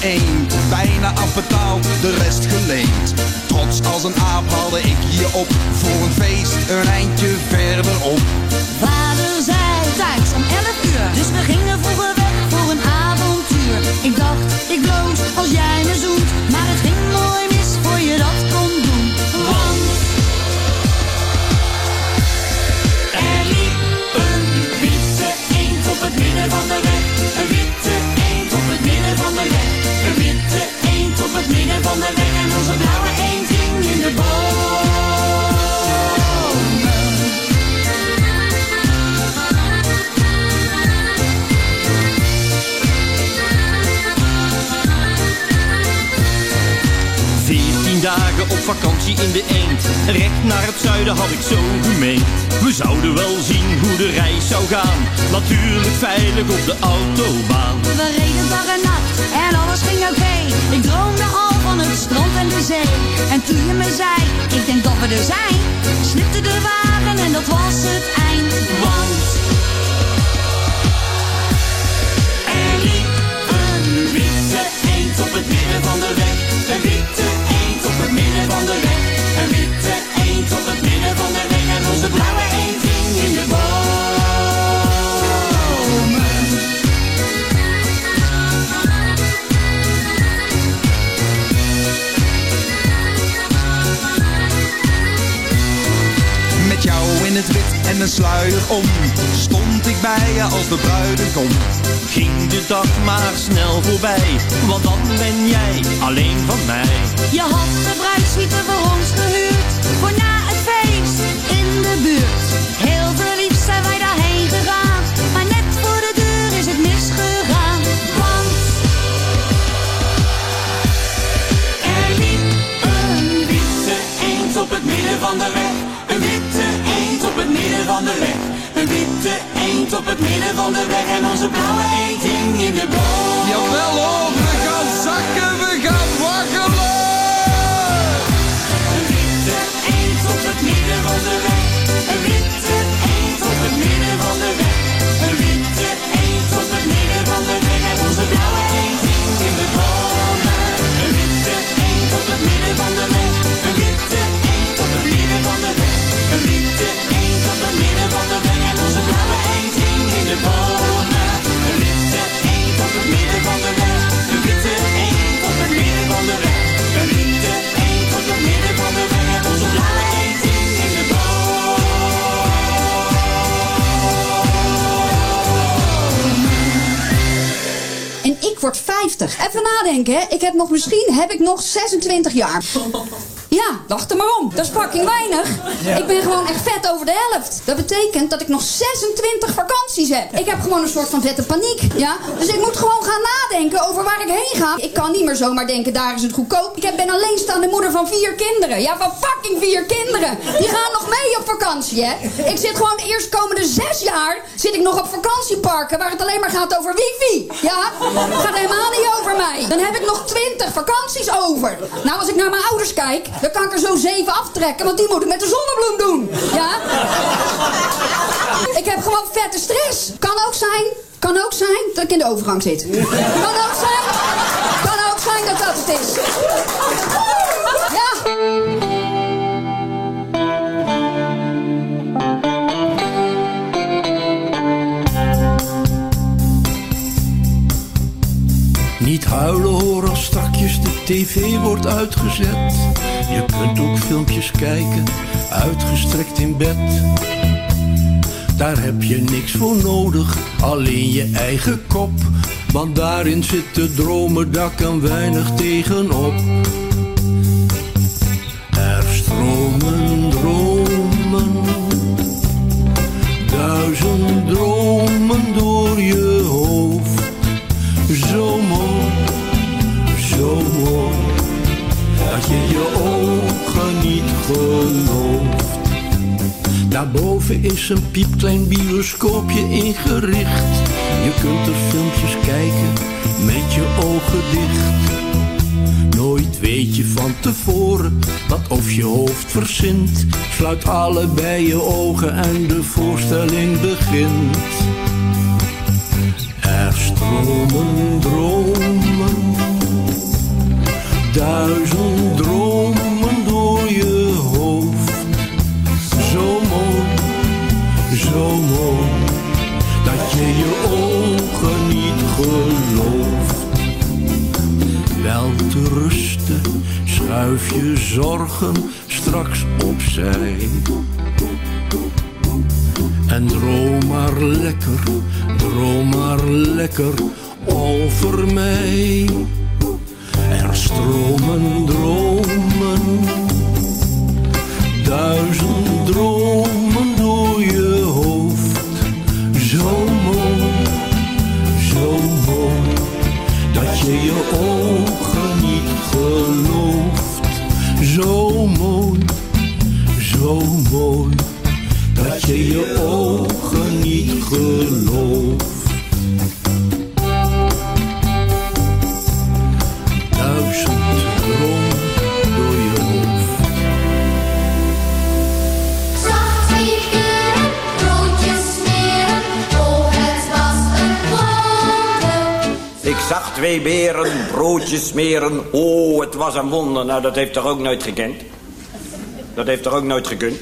Eend, bijna afbetaald, de rest geleend. Trots als een aap haalde ik je op, voor een feest een eindje verderop. Vader zei thuis om 11 uur, dus we gingen vroeger weg voor een avontuur. Ik dacht, ik bloos als jij me zoent, maar het ging mooi mis voor je dat kon doen. Want Er liep een witte eend op het midden van de weg. Het midden van de weg. En onze blauwe eend hing in de bomen. Veertien dagen op vakantie in de eend. Recht naar het zuiden had ik zo gemeend. We zouden wel zien hoe de reis zou gaan. Natuurlijk veilig op de autobaan. we reden dag en nacht en alles ging oké. Ik droomde al van het strand en de zee. En toen je me zei, ik denk dat we er zijn, slipte de wagen en dat was het eind. Want Er liep een witte eend op het midden van de weg. Een witte eend op het midden van de weg. Een witte eend op het midden van de weg. En onze blauwe eend hing in de bomen. En een sluier om, stond ik bij je als de bruidegom. Ging de dag maar snel voorbij. Want dan ben jij alleen van mij. je had de bruidssuite voor ons gehuurd, voor na het feest in de buurt. Heel verliefd zijn wij daarheen gegaan, maar net voor de deur is het misgegaan. Want Er liep een witte eend op het midden van de weg. Een witte eend op het midden van de weg. Een witte eend op het midden van de weg. En onze blauwe eend hing in de boom. Jawel hoor, we gaan zakken, we gaan waggelen. Een witte eend op het midden van de weg. Ik heb nog misschien, heb ik nog 26 jaar. Ja, wacht er maar om. Dat is fucking weinig. Ik ben gewoon echt vet over de helft. Dat betekent dat ik nog 26 vakanties heb. Ik heb gewoon een soort van vette paniek. Ja? Dus ik moet gewoon gaan nadenken over waar ik heen ga. Ik kan niet meer zomaar denken, daar is het goedkoop. Ik ben alleenstaande moeder van vier kinderen. Ja, van fucking vier kinderen. Die gaan nog mee op vakantie, hè. Ik zit gewoon de eerstkomende zes jaar... zit ik nog op vakantieparken waar het alleen maar gaat over wifi. Ja? Het gaat helemaal niet over mij. Dan heb ik nog 20 vakanties over. Nou, als ik naar mijn ouders kijk, dan kan ik er zo zeven aftrekken, want die moet ik met de zonnebloem doen. Ja? Ik heb gewoon vette stress. Kan ook zijn, kan ook zijn dat ik in de overgang zit. Kan ook zijn, kan ook zijn dat dat het is. Huilen hoor als strakjes de tv wordt uitgezet. Je kunt ook filmpjes kijken, uitgestrekt in bed. Daar heb je niks voor nodig, alleen je eigen kop. Want daarin zitten dromen, daar kan weinig tegenop. Is een piepklein bioscoopje ingericht. Je kunt er filmpjes kijken met je ogen dicht. Nooit weet je van tevoren wat of je hoofd verzint. Sluit allebei je ogen en de voorstelling begint. Er stromen dromen, duizend dromen schuif je zorgen straks opzij. En droom maar lekker, droom maar lekker over mij. Er stromen dromen, duizend dromen je je ogen niet gelooft. Duizend dromen door je hoofd. Zag twee keuren, broodjes smeren. Oh, het was een wonder. Ik zag twee beren broodjes smeren. Oh, het was een wonder. Nou, dat heeft toch ook nooit gekend? Dat heeft toch ook nooit gekund?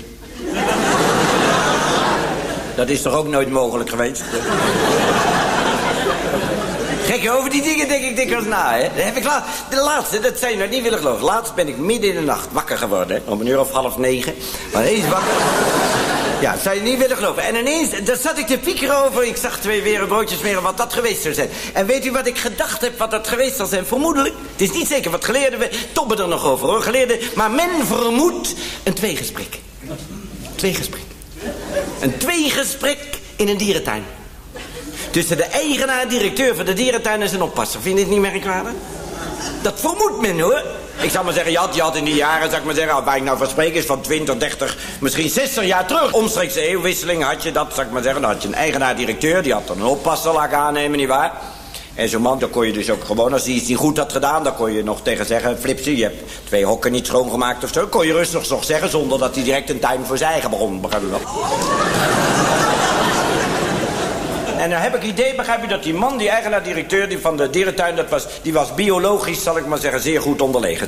Dat is toch ook nooit mogelijk geweest? Gek, over die dingen denk ik dikwijls na, hè. Dat heb ik la de laatste, dat zou je nog niet willen geloven. Laatst ben ik midden in de nacht wakker geworden. Om een uur of half negen. Maar ineens wakker... Ja, dat zou je niet willen geloven. En ineens, daar zat ik te piekeren over. Ik zag twee wereldbroodjes meer wat dat geweest zou zijn. En weet u wat ik gedacht heb wat dat geweest zal zijn? Vermoedelijk. Het is niet zeker wat geleerden we tobben er nog over, hoor. Geleerden. Maar men vermoedt een tweegesprek. Tweegesprek. Een tweegesprek in een dierentuin. Tussen de eigenaar, directeur van de dierentuin en zijn oppasser. Vind je dit niet merkwaardig? Dat vermoedt men hoor. Ik zou maar zeggen, je had, je had in die jaren, zou ik maar zeggen, waar ik nou van spreek, is van 20, 30, misschien 60 jaar terug. Omstreeks eeuwwisseling had je dat, zou ik maar zeggen. Dan had je een eigenaar-directeur, die had dan een oppasser laten aannemen, nietwaar? En zo'n man, dan kon je dus ook gewoon, als hij iets niet goed had gedaan... dan kon je nog tegen zeggen, Flipsie, je hebt twee hokken niet schoongemaakt of zo. kon je rustig nog zeggen, zonder dat hij direct een tuin voor zijn eigen begon, begrijp je? En dan heb ik idee, begrijp je, dat die man, die eigenaar-directeur die van de dierentuin... Dat was, die was biologisch, zal ik maar zeggen, zeer goed onderlegen.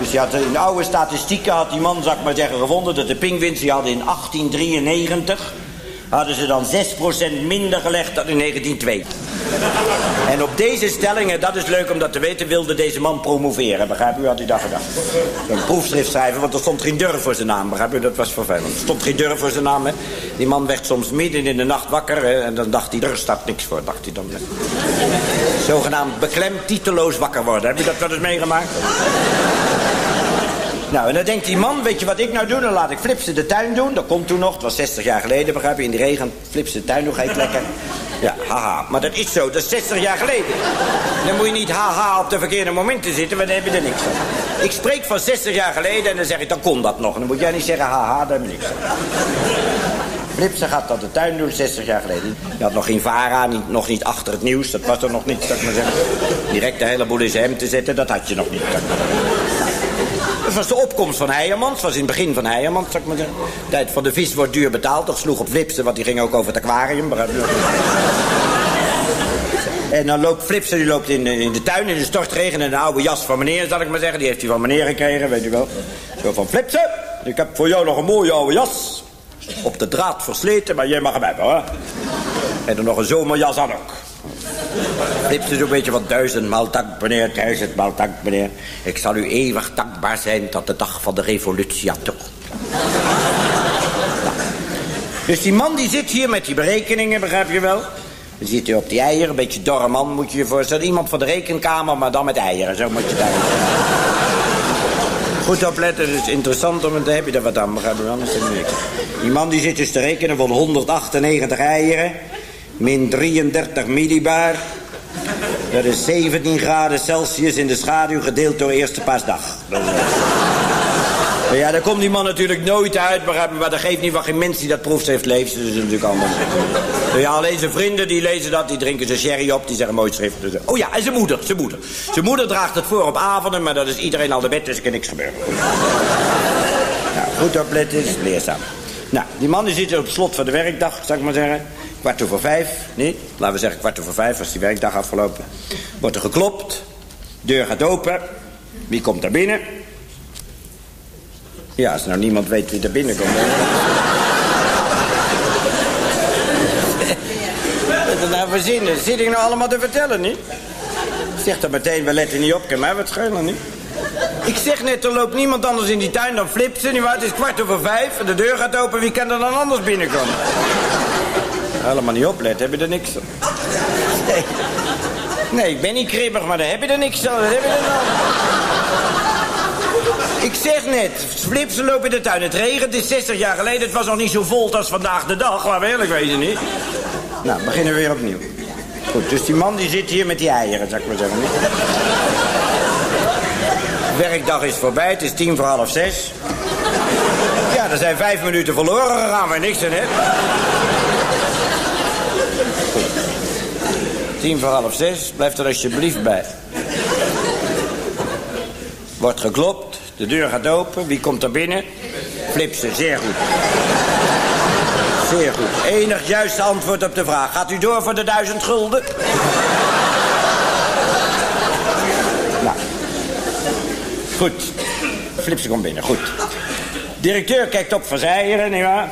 Dus die had in oude statistieken had die man, zal ik maar zeggen, gevonden... dat de pinguïns, die hadden in 1893... hadden ze dan 6% minder gelegd dan in 1902. En op deze stellingen, dat is leuk om dat te weten... wilde deze man promoveren, begrijp u, had hij dat gedacht. Een proefschrift schrijven, want er stond geen durf voor zijn naam, begrijp u, dat was vervelend. Er stond geen durf voor zijn naam, hè. Die man werd soms midden in de nacht wakker... Hè, en dan dacht hij, er staat niks voor, dacht hij dan. Zogenaamd beklemd, titeloos wakker worden. Heb je dat wel eens meegemaakt? Nou, en dan denkt die man, weet je wat ik nou doe? Dan laat ik Flipse de tuin doen. Dat komt toen nog, het was 60 jaar geleden, begrijp je? In de regen, Flipse de tuin ga ik lekker. Ja, haha. Maar dat is zo, dat is 60 jaar geleden. Dan moet je niet haha op de verkeerde momenten zitten, want dan heb je er niks van. Ik spreek van 60 jaar geleden en dan zeg ik, dan kon dat nog. Dan moet jij niet zeggen haha, daar heb je niks van. Flipse gaat dat de tuin doen, 60 jaar geleden. Je had nog geen VARA, niet, nog niet achter het nieuws. Dat was er nog niet, zou ik maar zeggen. Direct de hele boel in zijn hem te zetten, dat had je nog niet. zou ik maar zeggen. Dat was de opkomst van Heijermans. Was in het begin van Heijermans, zou ik maar zeggen. De tijd van de vis wordt duur betaald. Dat sloeg op Flipsen, want die ging ook over het aquarium. je? En dan loopt Flipsen, die loopt in, in de tuin in de stortregen... en een oude jas van meneer, zal ik maar zeggen. Die heeft hij van meneer gekregen, weet u wel. Zo van, Flipsen, ik heb voor jou nog een mooie oude jas. Op de draad versleten, maar jij mag hem hebben, hoor. En dan nog een zomerjas aan ook. Flipsen zo'n beetje van duizendmaal dank, meneer, duizendmaal dank, meneer. Ik zal u eeuwig dankbaar zijn tot de dag van de revolutie, toch. Dus die man die zit hier met die berekeningen, begrijp je wel? Dan zit hij op die eieren, een beetje dorre man moet je je voorstellen. Iemand van de rekenkamer, maar dan met eieren, zo moet je daar. Goed opletten, het is interessant om te heb je er wat aan, begrijp je wel? Die man die zit dus te rekenen van 198 eieren, min 33 millibar. Dat is 17 graden Celsius in de schaduw gedeeld door eerste paasdag. Ja, daar komt die man natuurlijk nooit uit, maar dat geeft niet van geen mens die dat proefschrift leest. Dus dat is natuurlijk anders. Ja, alleen zijn vrienden die lezen dat, die drinken zijn sherry op, die zeggen mooi schrift. Dus, oh ja, en zijn moeder, zijn moeder. Zijn moeder draagt het voor op avonden, maar dat is iedereen al de bed, dus er kan niks gebeuren. Nou, goed opletten is leerzaam. Nou, die man die zit op slot van de werkdag, zou ik maar zeggen. Kwart over vijf, nee, laten we zeggen kwart over vijf, als die werkdag afgelopen. Wordt er geklopt, deur gaat open. Wie komt daar binnen? Ja, als nou niemand weet wie er binnenkomt. dan- Wat nou? Zit ik nou allemaal te vertellen, niet? Zeg dan meteen, we letten niet op, kan mij wat schelen, niet? Ik zeg net, er loopt niemand anders in die tuin dan Flipsen, nietwaar? Het is kwart over vijf en de deur gaat open, wie kan er dan anders binnenkomen? Helemaal niet opletten, heb je er niks aan. Nee. nee, ik ben niet kribbig, maar daar heb je er niks aan. Heb je er nou? Ik zeg net, Flipsen loopt in de tuin. Het regent, het is 60 jaar geleden. Het was nog niet zo vol als vandaag de dag. Laten we eerlijk wezen, niet? Nou, beginnen we weer opnieuw. Goed, dus die man die zit hier met die eieren, zou ik maar zeggen. Werkdag is voorbij, het is tien voor half zes. Ja, er zijn vijf minuten verloren gegaan, waar je niks aan hebt. Tien voor half zes, blijf er alsjeblieft bij. Wordt geklopt, de deur gaat open, wie komt er binnen? Flipsen, zeer goed. Zeer goed. Enig juiste antwoord op de vraag. Gaat u door voor de duizend gulden? nou. Goed. Flipsen komt binnen, goed. Directeur kijkt op van zijeren, nietwaar?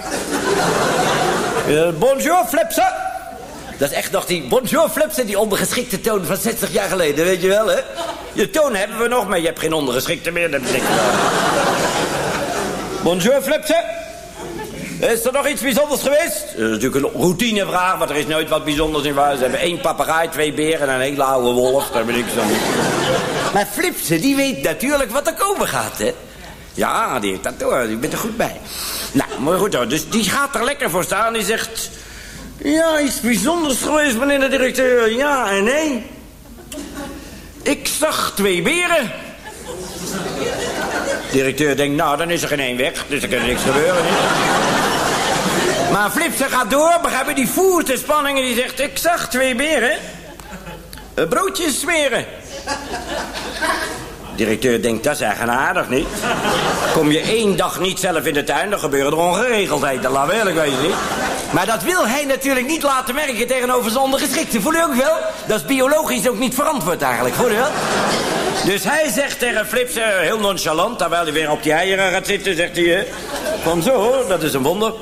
Uh, bonjour, Flipsen. Dat is echt nog die bonjour, Flipsen, die ondergeschikte toon van 60 jaar geleden, weet je wel, hè? Je toon hebben we nog, maar je hebt geen ondergeschikte meer, dat wel. Bonjour, Flipsen. Is er nog iets bijzonders geweest? Dat is natuurlijk een routinevraag, want er is nooit wat bijzonders in waar. Ze hebben één papegaai, twee beren en een hele oude wolf. Daar ben ik zo Maar Flipsen, die weet natuurlijk wat er komen gaat, hè? Ja, die heeft dat door. Die bent er goed bij. Nou, maar goed hoor. Dus die gaat er lekker voor staan. Die zegt... Ja, iets bijzonders geweest, meneer de directeur. Ja en nee. Ik zag twee beren. Directeur denkt, nou, dan is er geen één weg. Dus er kan niks gebeuren? Maar Flipsen gaat door, begrijp? Die voert de spanning en die zegt... Ik zag twee beren. Een broodje smeren. Directeur denkt, dat is eigenaardig, niet? Kom je één dag niet zelf in de tuin, dan gebeuren er ongeregeldheden. Laat we eerlijk wezen, niet? Maar dat wil hij natuurlijk niet laten merken tegenover zijn ondergeschikte. Voel je ook wel? Dat is biologisch ook niet verantwoord eigenlijk, voel je wel? Dus hij zegt tegen Flips, eh, heel nonchalant, terwijl hij weer op die eieren gaat zitten, zegt hij... eh, Van zo, dat is een wonder.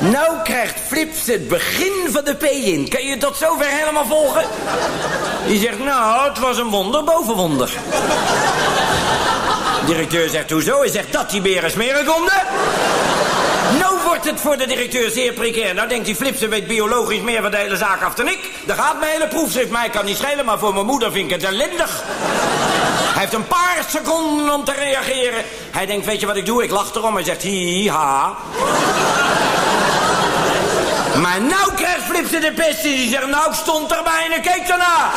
Nou krijgt Flips het begin van de P in. Kan je tot zover helemaal volgen? Die zegt, nou, het was een wonder boven wonder. Directeur zegt, hoezo? Hij zegt, dat die beren smeren konden. Nou wordt het voor de directeur zeer precair. Nou denkt die Flipsen weet biologisch meer van de hele zaak af dan ik. Daar gaat mijn hele proefschrift. Mij kan niet schelen, maar voor mijn moeder vind ik het ellendig. Hij heeft een paar seconden om te reageren. Hij denkt, weet je wat ik doe? Ik lach erom. Hij zegt, hi, ha. Maar nou krijgt Flipsen de pest en die zegt, nou stond erbij en ik keek ernaar.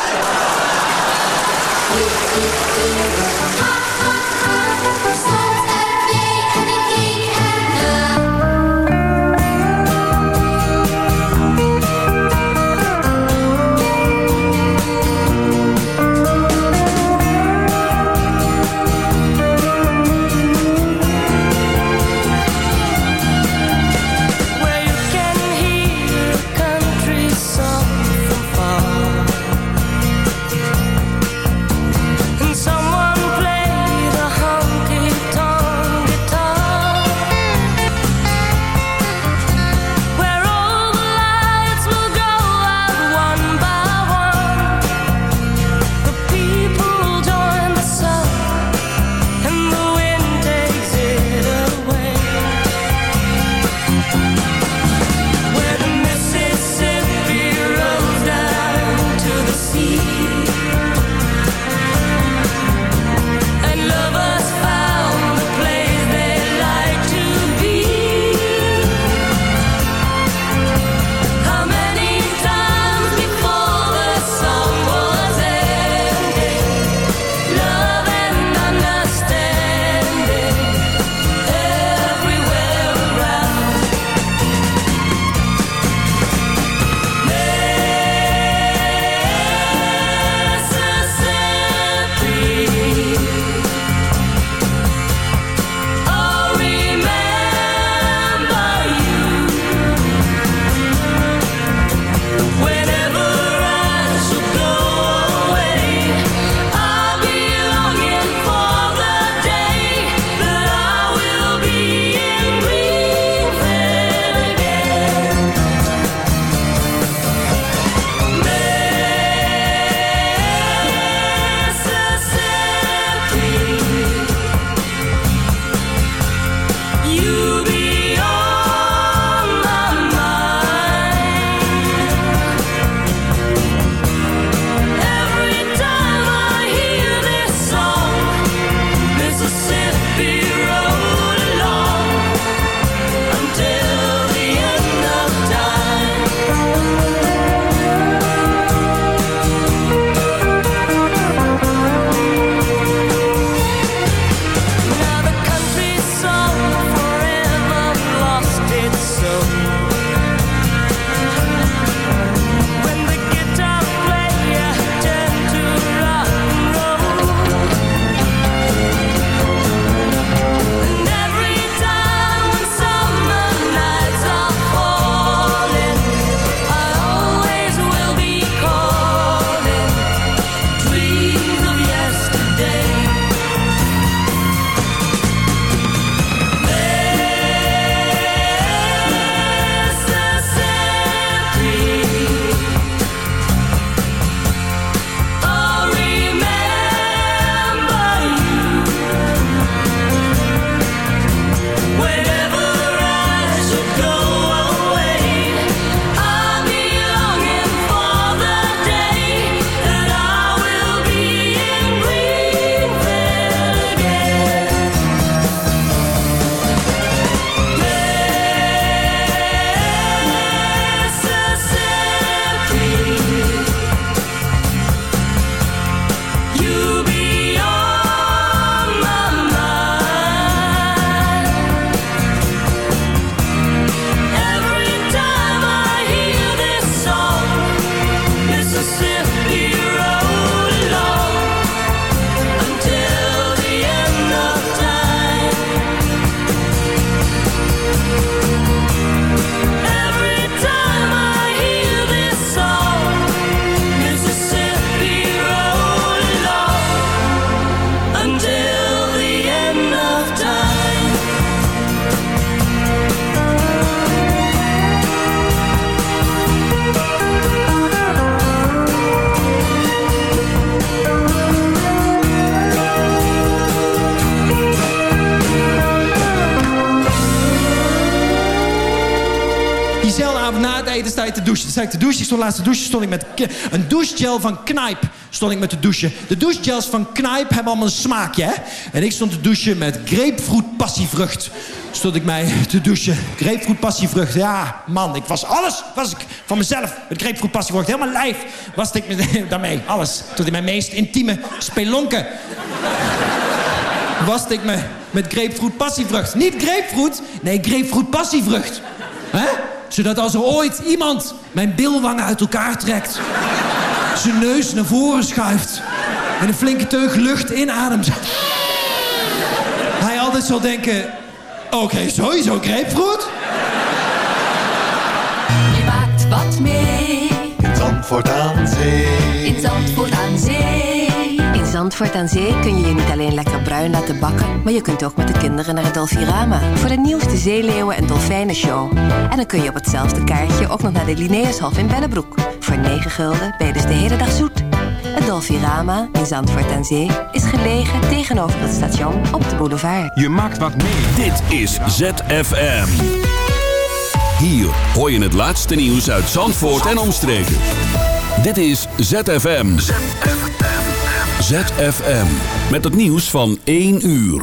Sta ik te douchen. Ik stond laatst te douchen. Stond ik met een douchegel van Knijp. Stond ik met te douchen. De douchegels van Knijp hebben allemaal een smaakje, hè? En ik stond te douchen met grapefruit passievrucht. Stond ik mij te douchen. Grapefruit passievrucht. Ja, man, ik was alles. Was ik van mezelf. Met grapefruit passievrucht. Helemaal lijf was ik me, daarmee. Alles. Tot in mijn meest intieme spelonken waste ik me met grapefruit passievrucht. Niet grapefruit, nee, grapefruit passievrucht. Hè? Zodat als er ooit iemand mijn bilwangen uit elkaar trekt... zijn neus naar voren schuift... en een flinke teug lucht inademt... hij altijd zal denken... oké, sowieso grapefruit. Je maakt wat mee. In Zandvoort aan Zee. In Zandvoort aan Zee. In Zandvoort aan Zee kun je je niet alleen lekker bruin laten bakken... maar je kunt ook met de kinderen naar het Dolfirama... voor de nieuwste zeeleeuwen- en dolfijnenshow. En dan kun je op hetzelfde kaartje ook nog naar de Linnaeushof in Bellebroek. Voor 9 gulden ben je dus de hele dag zoet. Het Dolfirama in Zandvoort aan Zee is gelegen tegenover het station op de boulevard. Je maakt wat mee. Dit is ZFM. Hier hoor je het laatste nieuws uit Zandvoort en omstreken. Dit is ZFM. ZFM. ZFM. Met het nieuws van 1 uur.